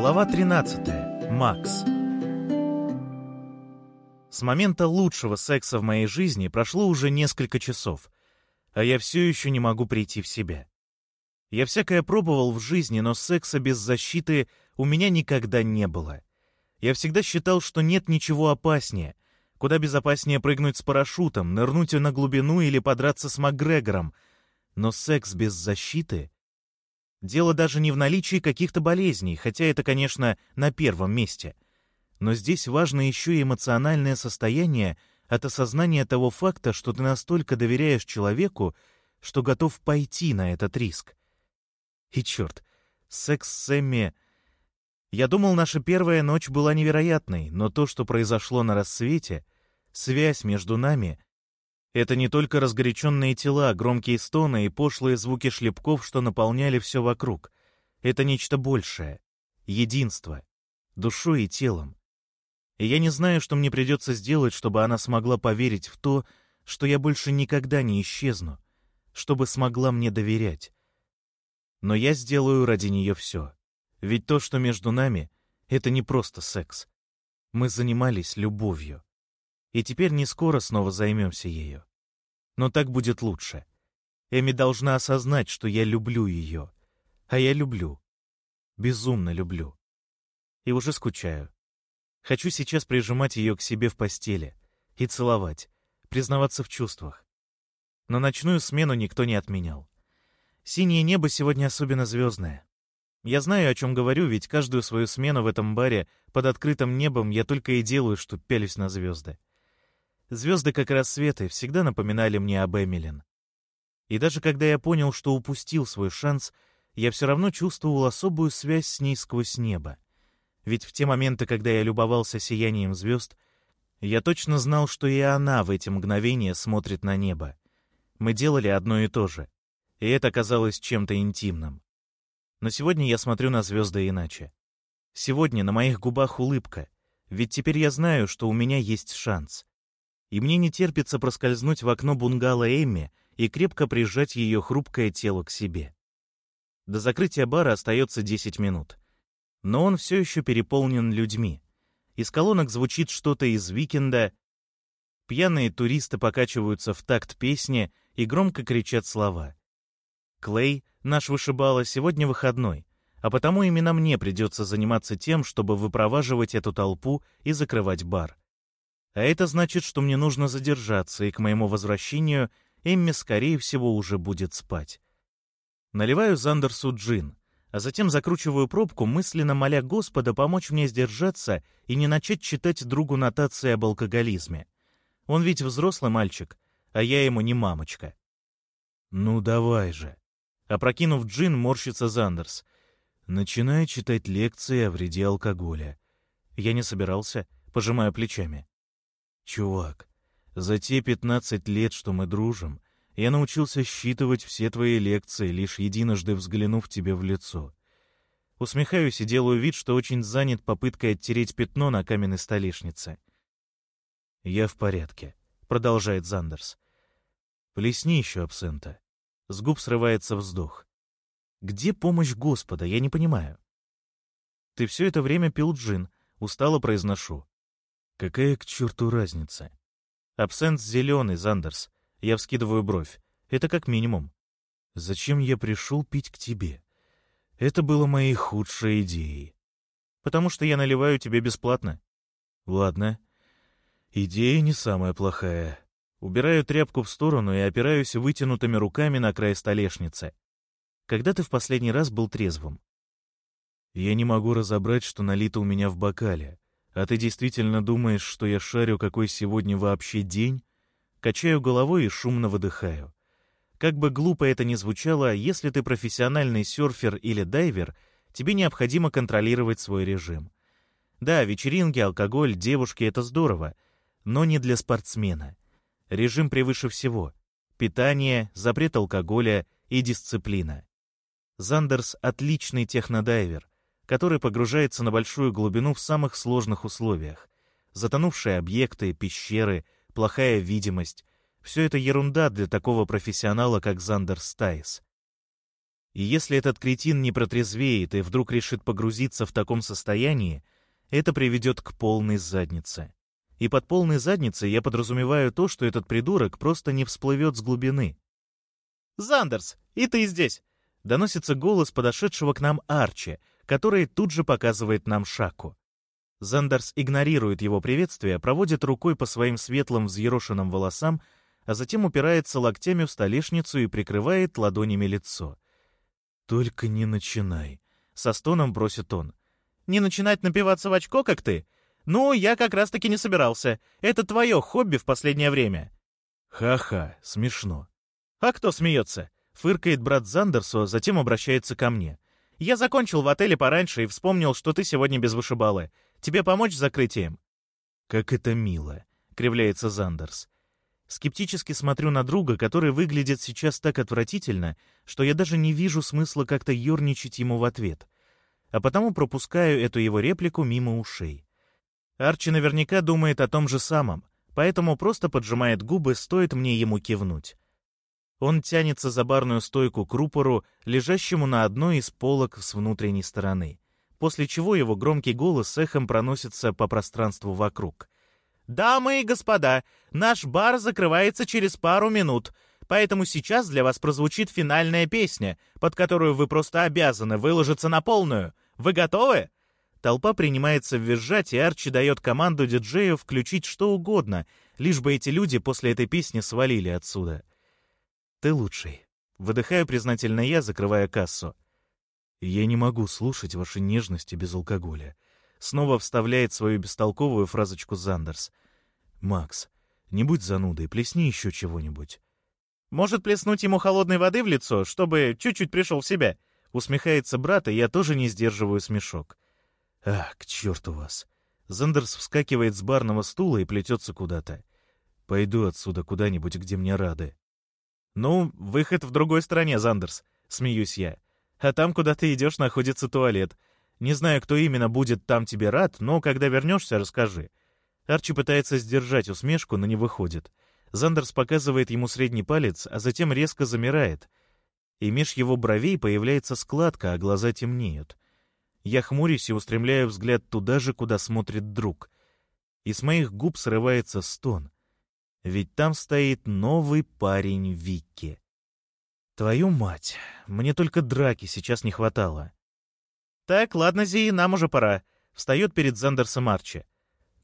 Глава 13. Макс. С момента лучшего секса в моей жизни прошло уже несколько часов, а я все еще не могу прийти в себя. Я всякое пробовал в жизни, но секса без защиты у меня никогда не было. Я всегда считал, что нет ничего опаснее. Куда безопаснее прыгнуть с парашютом, нырнуть на глубину или подраться с Макгрегором. Но секс без защиты Дело даже не в наличии каких-то болезней, хотя это, конечно, на первом месте. Но здесь важно еще и эмоциональное состояние от осознания того факта, что ты настолько доверяешь человеку, что готов пойти на этот риск. И черт, секс с Эмми... Я думал, наша первая ночь была невероятной, но то, что произошло на рассвете, связь между нами это не только разгоряченные тела, громкие стоны и пошлые звуки шлепков, что наполняли все вокруг. Это нечто большее. Единство. Душой и телом. И я не знаю, что мне придется сделать, чтобы она смогла поверить в то, что я больше никогда не исчезну, чтобы смогла мне доверять. Но я сделаю ради нее все. Ведь то, что между нами, это не просто секс. Мы занимались любовью и теперь не скоро снова займемся ею. Но так будет лучше. Эми должна осознать, что я люблю ее. А я люблю. Безумно люблю. И уже скучаю. Хочу сейчас прижимать ее к себе в постели и целовать, признаваться в чувствах. Но ночную смену никто не отменял. Синее небо сегодня особенно звездное. Я знаю, о чем говорю, ведь каждую свою смену в этом баре под открытым небом я только и делаю, что пялюсь на звезды. Звезды, как рассветы, всегда напоминали мне об Эмилин. И даже когда я понял, что упустил свой шанс, я все равно чувствовал особую связь с ней сквозь небо. Ведь в те моменты, когда я любовался сиянием звезд, я точно знал, что и она в эти мгновения смотрит на небо. Мы делали одно и то же, и это казалось чем-то интимным. Но сегодня я смотрю на звезды иначе. Сегодня на моих губах улыбка, ведь теперь я знаю, что у меня есть шанс и мне не терпится проскользнуть в окно бунгало Эмми и крепко прижать ее хрупкое тело к себе. До закрытия бара остается 10 минут. Но он все еще переполнен людьми. Из колонок звучит что-то из «Weeknd а», пьяные туристы покачиваются в такт песни и громко кричат слова. Клей, наш вышибала, сегодня выходной, а потому именно мне придется заниматься тем, чтобы выпроваживать эту толпу и закрывать бар. А это значит, что мне нужно задержаться, и к моему возвращению Эмми, скорее всего, уже будет спать. Наливаю Зандерсу джин, а затем закручиваю пробку, мысленно моля Господа помочь мне сдержаться и не начать читать другу нотации об алкоголизме. Он ведь взрослый мальчик, а я ему не мамочка. «Ну давай же!» Опрокинув джин, морщится Зандерс. Начинаю читать лекции о вреде алкоголя. Я не собирался, пожимаю плечами. Чувак, за те пятнадцать лет, что мы дружим, я научился считывать все твои лекции, лишь единожды взглянув тебе в лицо. Усмехаюсь и делаю вид, что очень занят попыткой оттереть пятно на каменной столешнице. «Я в порядке», — продолжает Зандерс. «Плесни еще абсента». С губ срывается вздох. «Где помощь Господа? Я не понимаю». «Ты все это время пил джин», — устало произношу. Какая к черту разница? Абсент зеленый, Зандерс. Я вскидываю бровь. Это как минимум. Зачем я пришел пить к тебе? Это было моей худшей идеей. Потому что я наливаю тебе бесплатно. Ладно. Идея не самая плохая. Убираю тряпку в сторону и опираюсь вытянутыми руками на край столешницы. Когда ты в последний раз был трезвым? Я не могу разобрать, что налито у меня в бокале. «А ты действительно думаешь, что я шарю, какой сегодня вообще день?» Качаю головой и шумно выдыхаю. Как бы глупо это ни звучало, если ты профессиональный серфер или дайвер, тебе необходимо контролировать свой режим. Да, вечеринки, алкоголь, девушки — это здорово, но не для спортсмена. Режим превыше всего. Питание, запрет алкоголя и дисциплина. Зандерс — отличный технодайвер, который погружается на большую глубину в самых сложных условиях. Затонувшие объекты, пещеры, плохая видимость — все это ерунда для такого профессионала, как Зандер Стайс. И если этот кретин не протрезвеет и вдруг решит погрузиться в таком состоянии, это приведет к полной заднице. И под полной задницей я подразумеваю то, что этот придурок просто не всплывет с глубины. «Зандерс, и ты здесь!» — доносится голос подошедшего к нам Арчи, который тут же показывает нам Шаку. Зандерс игнорирует его приветствие, проводит рукой по своим светлым взъерошенным волосам, а затем упирается локтями в столешницу и прикрывает ладонями лицо. «Только не начинай», — со стоном бросит он. «Не начинать напиваться в очко, как ты? Ну, я как раз-таки не собирался. Это твое хобби в последнее время». «Ха-ха, смешно». «А кто смеется?» — фыркает брат Зандерсу, а затем обращается ко мне. «Я закончил в отеле пораньше и вспомнил, что ты сегодня без вышибалы. Тебе помочь с закрытием?» «Как это мило!» — кривляется Зандерс. Скептически смотрю на друга, который выглядит сейчас так отвратительно, что я даже не вижу смысла как-то ерничать ему в ответ. А потому пропускаю эту его реплику мимо ушей. Арчи наверняка думает о том же самом, поэтому просто поджимает губы, стоит мне ему кивнуть. Он тянется за барную стойку к рупору, лежащему на одной из полок с внутренней стороны после чего его громкий голос эхом проносится по пространству вокруг. «Дамы и господа, наш бар закрывается через пару минут, поэтому сейчас для вас прозвучит финальная песня, под которую вы просто обязаны выложиться на полную. Вы готовы?» Толпа принимается визжать, и Арчи дает команду диджею включить что угодно, лишь бы эти люди после этой песни свалили отсюда. «Ты лучший», — выдыхаю признательно я, закрывая кассу. Я не могу слушать ваши нежности без алкоголя. Снова вставляет свою бестолковую фразочку Зандерс. Макс, не будь занудой, плесни еще чего-нибудь. Может, плеснуть ему холодной воды в лицо, чтобы чуть-чуть пришел в себя? Усмехается брат, и я тоже не сдерживаю смешок. Ах, к черту вас. Зандерс вскакивает с барного стула и плетется куда-то. Пойду отсюда куда-нибудь, где мне рады. Ну, выход в другой стороне, Зандерс, смеюсь я. А там, куда ты идешь, находится туалет. Не знаю, кто именно будет там тебе рад, но когда вернешься, расскажи». Арчи пытается сдержать усмешку, но не выходит. Зандерс показывает ему средний палец, а затем резко замирает. И меж его бровей появляется складка, а глаза темнеют. Я хмурюсь и устремляю взгляд туда же, куда смотрит друг. И с моих губ срывается стон. Ведь там стоит новый парень Викки. Твою мать, мне только драки сейчас не хватало. Так, ладно, Зи, нам уже пора. Встает перед Зандерсом Арчи.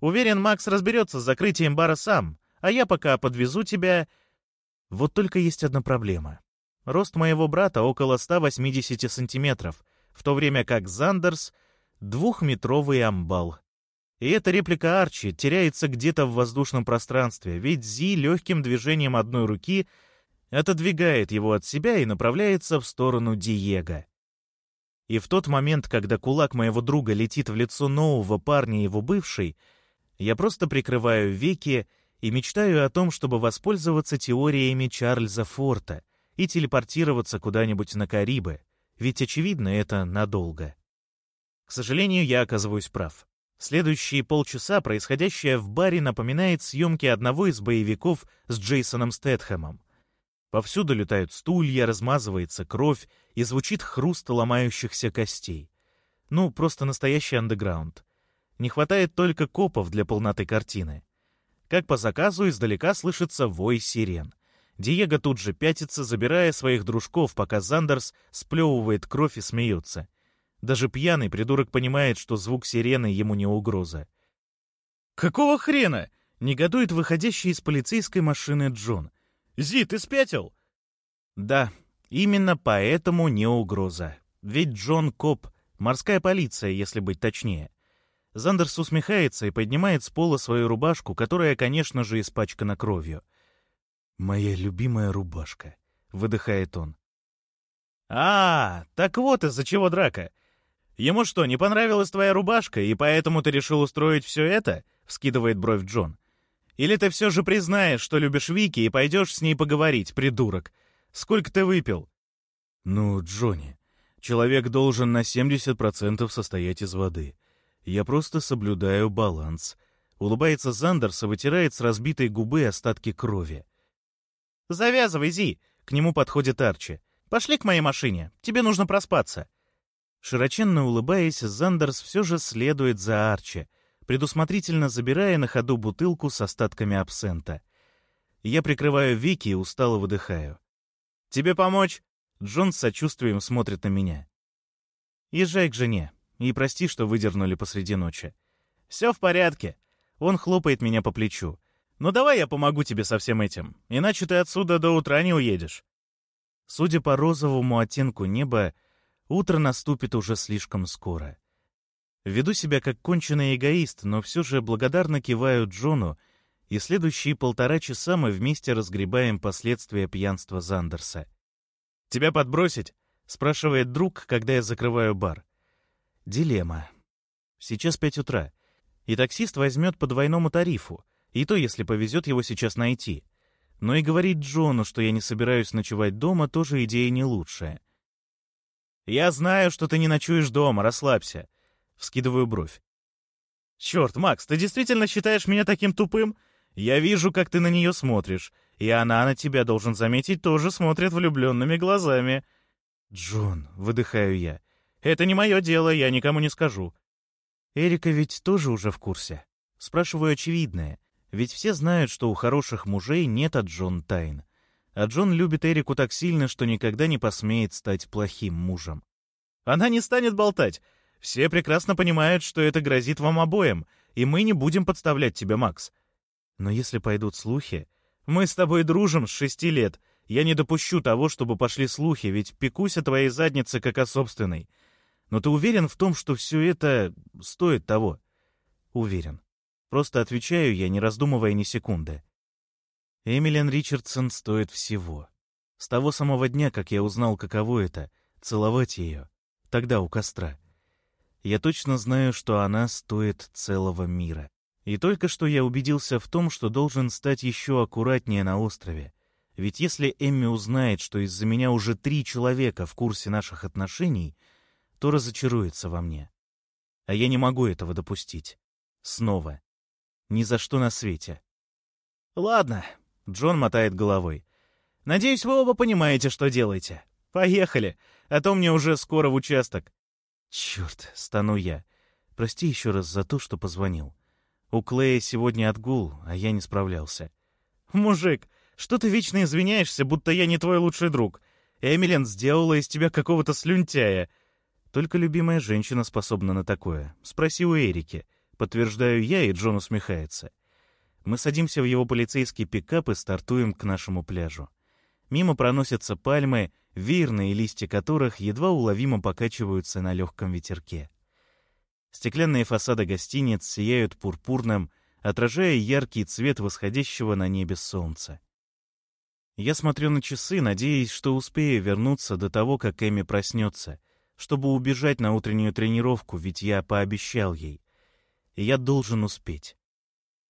Уверен, Макс разберется с закрытием бара сам, а я пока подвезу тебя... Вот только есть одна проблема. Рост моего брата около 180 сантиметров, в то время как Зандерс — двухметровый амбал. И эта реплика Арчи теряется где-то в воздушном пространстве, ведь Зи легким движением одной руки — отодвигает его от себя и направляется в сторону Диего. И в тот момент, когда кулак моего друга летит в лицо нового парня его бывшей, я просто прикрываю веки и мечтаю о том, чтобы воспользоваться теориями Чарльза Форта и телепортироваться куда-нибудь на Карибы, ведь, очевидно, это надолго. К сожалению, я оказываюсь прав. Следующие полчаса происходящее в баре напоминает съемки одного из боевиков с Джейсоном Стэтхэмом. Повсюду летают стулья, размазывается кровь и звучит хруст ломающихся костей. Ну, просто настоящий андеграунд. Не хватает только копов для полноты картины. Как по заказу, издалека слышится вой сирен. Диего тут же пятится, забирая своих дружков, пока Зандерс сплевывает кровь и смеется. Даже пьяный придурок понимает, что звук сирены ему не угроза. «Какого хрена?» — негодует выходящий из полицейской машины Джон. Зи, ты спятил?» «Да, именно поэтому не угроза. Ведь Джон Коп, морская полиция, если быть точнее». Зандерс усмехается и поднимает с пола свою рубашку, которая, конечно же, испачкана кровью. «Моя любимая рубашка», — выдыхает он. «А, так вот из-за чего драка. Ему что, не понравилась твоя рубашка, и поэтому ты решил устроить все это?» — вскидывает бровь Джон. Или ты все же признаешь, что любишь Вики и пойдешь с ней поговорить, придурок? Сколько ты выпил?» «Ну, Джонни, человек должен на 70% состоять из воды. Я просто соблюдаю баланс». Улыбается Зандерс и вытирает с разбитой губы остатки крови. «Завязывай, Зи!» — к нему подходит Арчи. Пошли к моей машине. Тебе нужно проспаться». Широченно улыбаясь, Зандерс все же следует за Арчи, предусмотрительно забирая на ходу бутылку с остатками абсента. Я прикрываю веки и устало выдыхаю. «Тебе помочь?» Джон с сочувствием смотрит на меня. «Езжай к жене. И прости, что выдернули посреди ночи. Все в порядке». Он хлопает меня по плечу. «Ну давай я помогу тебе со всем этим, иначе ты отсюда до утра не уедешь». Судя по розовому оттенку неба, утро наступит уже слишком скоро. Веду себя как конченый эгоист, но все же благодарно киваю Джону, и следующие полтора часа мы вместе разгребаем последствия пьянства Зандерса. «Тебя подбросить?» — спрашивает друг, когда я закрываю бар. Дилемма. Сейчас пять утра, и таксист возьмет по двойному тарифу, и то, если повезет его сейчас найти. Но и говорить Джону, что я не собираюсь ночевать дома, тоже идея не лучшая. «Я знаю, что ты не ночуешь дома, расслабься. Вскидываю бровь. «Черт, Макс, ты действительно считаешь меня таким тупым? Я вижу, как ты на нее смотришь, и она на тебя, должен заметить, тоже смотрит влюбленными глазами». «Джон», — выдыхаю я, — «это не мое дело, я никому не скажу». Эрика ведь тоже уже в курсе. Спрашиваю очевидное, ведь все знают, что у хороших мужей нет от Джон тайн. А Джон любит Эрику так сильно, что никогда не посмеет стать плохим мужем. Она не станет болтать. Все прекрасно понимают, что это грозит вам обоим, и мы не будем подставлять тебя, Макс. Но если пойдут слухи... Мы с тобой дружим с шести лет. Я не допущу того, чтобы пошли слухи, ведь пекусь о твоей заднице как о собственной. Но ты уверен в том, что все это стоит того? Уверен. Просто отвечаю я, не раздумывая ни секунды. Эмилиан Ричардсон стоит всего. С того самого дня, как я узнал, каково это — целовать ее, тогда у костра. Я точно знаю, что она стоит целого мира. И только что я убедился в том, что должен стать еще аккуратнее на острове. Ведь если Эмми узнает, что из-за меня уже три человека в курсе наших отношений, то разочаруется во мне. А я не могу этого допустить. Снова. Ни за что на свете. «Ладно», — Джон мотает головой. «Надеюсь, вы оба понимаете, что делаете. Поехали, а то мне уже скоро в участок. «Черт!» — стану я. «Прости еще раз за то, что позвонил. У Клея сегодня отгул, а я не справлялся». «Мужик, что ты вечно извиняешься, будто я не твой лучший друг? Эмилен сделала из тебя какого-то слюнтяя». «Только любимая женщина способна на такое. Спроси у Эрики». Подтверждаю я, и Джон усмехается. Мы садимся в его полицейский пикап и стартуем к нашему пляжу. Мимо проносятся пальмы, веерные листья которых едва уловимо покачиваются на легком ветерке. Стеклянные фасады гостиниц сияют пурпурным, отражая яркий цвет восходящего на небе солнца. Я смотрю на часы, надеясь, что успею вернуться до того, как Эми проснется, чтобы убежать на утреннюю тренировку, ведь я пообещал ей. И я должен успеть.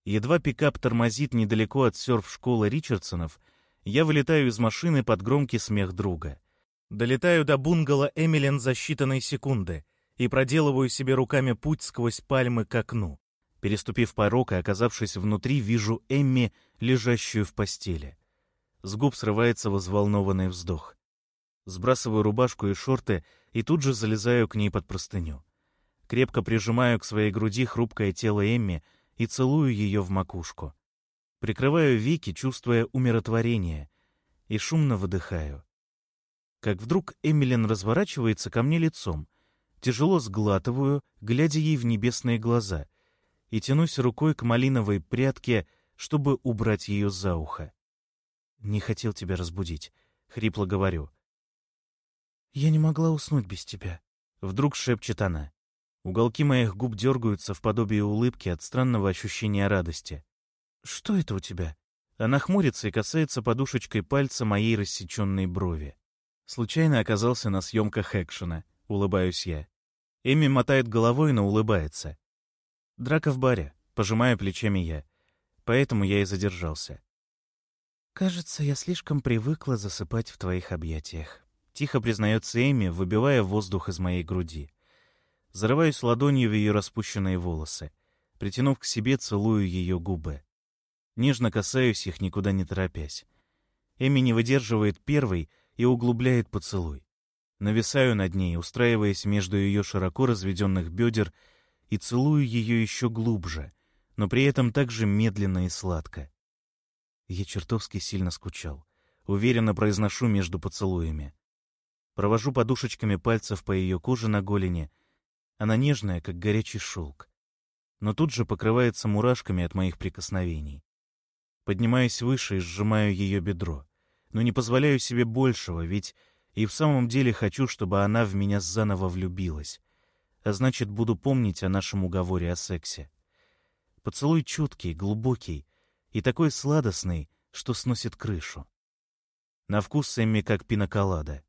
Едва пикап тормозит недалеко от серф-школы Ричардсонов — я вылетаю из машины под громкий смех друга. Долетаю до бунгало Эмилен за считанные секунды и проделываю себе руками путь сквозь пальмы к окну. Переступив порог и оказавшись внутри, вижу Эмми, лежащую в постели. С губ срывается взволнованный вздох. Сбрасываю рубашку и шорты и тут же залезаю к ней под простыню. Крепко прижимаю к своей груди хрупкое тело Эмми и целую ее в макушку. Прикрываю веки, чувствуя умиротворение, и шумно выдыхаю. Как вдруг Эмилин разворачивается ко мне лицом. Тяжело сглатываю, глядя ей в небесные глаза, и тянусь рукой к малиновой прядке, чтобы убрать ее за ухо. «Не хотел тебя разбудить», — хрипло говорю. «Я не могла уснуть без тебя», — вдруг шепчет она. Уголки моих губ дергаются в подобие улыбки от странного ощущения радости. «Что это у тебя?» Она хмурится и касается подушечкой пальца моей рассеченной брови. Случайно оказался на съемках экшена, улыбаюсь я. Эми мотает головой, но улыбается. Драка в баре, пожимая плечами я. Поэтому я и задержался. «Кажется, я слишком привыкла засыпать в твоих объятиях», — тихо признается Эми, выбивая воздух из моей груди. Зарываюсь ладонью в ее распущенные волосы. Притянув к себе, целую ее губы. Нежно касаюсь их, никуда не торопясь. Эми не выдерживает первой и углубляет поцелуй. Нависаю над ней, устраиваясь между ее широко разведенных бедер, и целую ее еще глубже, но при этом также медленно и сладко. Я чертовски сильно скучал. Уверенно произношу между поцелуями. Провожу подушечками пальцев по ее коже на голени. Она нежная, как горячий шелк. Но тут же покрывается мурашками от моих прикосновений. Поднимаюсь выше и сжимаю ее бедро. Но не позволяю себе большего, ведь и в самом деле хочу, чтобы она в меня заново влюбилась. А значит, буду помнить о нашем уговоре о сексе. Поцелуй чуткий, глубокий и такой сладостный, что сносит крышу. На вкус Сэмми как пиноколада.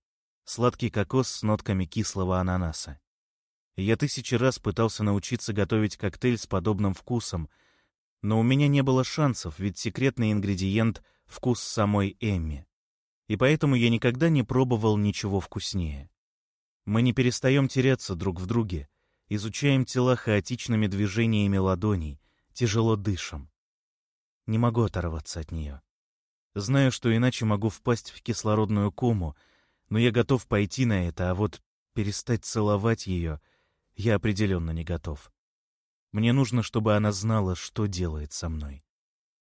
Сладкий кокос с нотками кислого ананаса. Я тысячи раз пытался научиться готовить коктейль с подобным вкусом, но у меня не было шансов, ведь секретный ингредиент — вкус самой Эмми. И поэтому я никогда не пробовал ничего вкуснее. Мы не перестаем теряться друг в друге, изучаем тела хаотичными движениями ладоней, тяжело дышим. Не могу оторваться от нее. Знаю, что иначе могу впасть в кислородную кому, но я готов пойти на это, а вот перестать целовать ее я определенно не готов. Мне нужно, чтобы она знала, что делает со мной.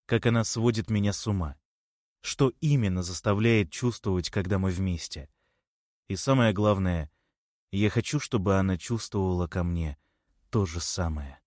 Как она сводит меня с ума. Что именно заставляет чувствовать, когда мы вместе. И самое главное, я хочу, чтобы она чувствовала ко мне то же самое.